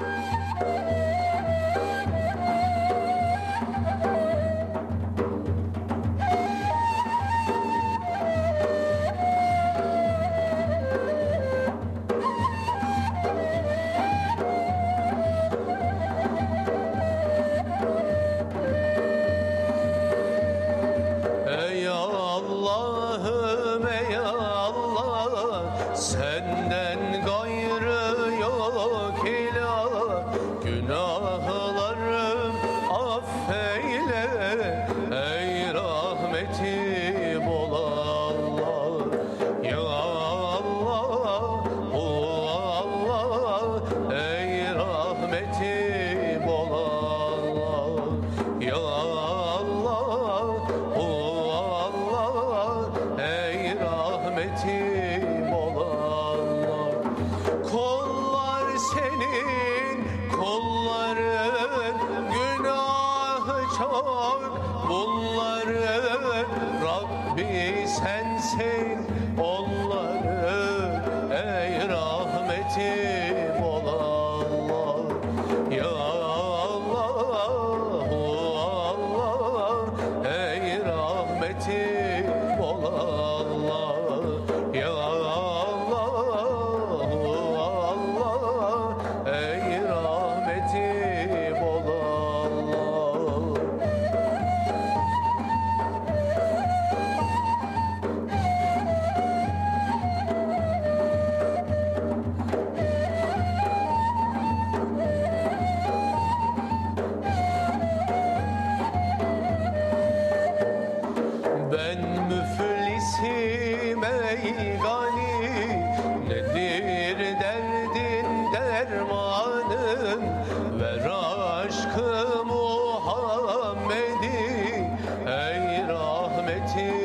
Bye. yetim olanlar. Kollar senin kolların günahı çok. Bunları Rabbi sensin onlar ey gani Nedir derdin dermanın? Ver aşkı Muhammed'i Ey rahmetin